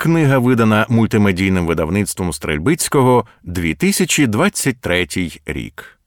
Книга видана мультимедійним видавництвом Стрельбицького 2023 рік.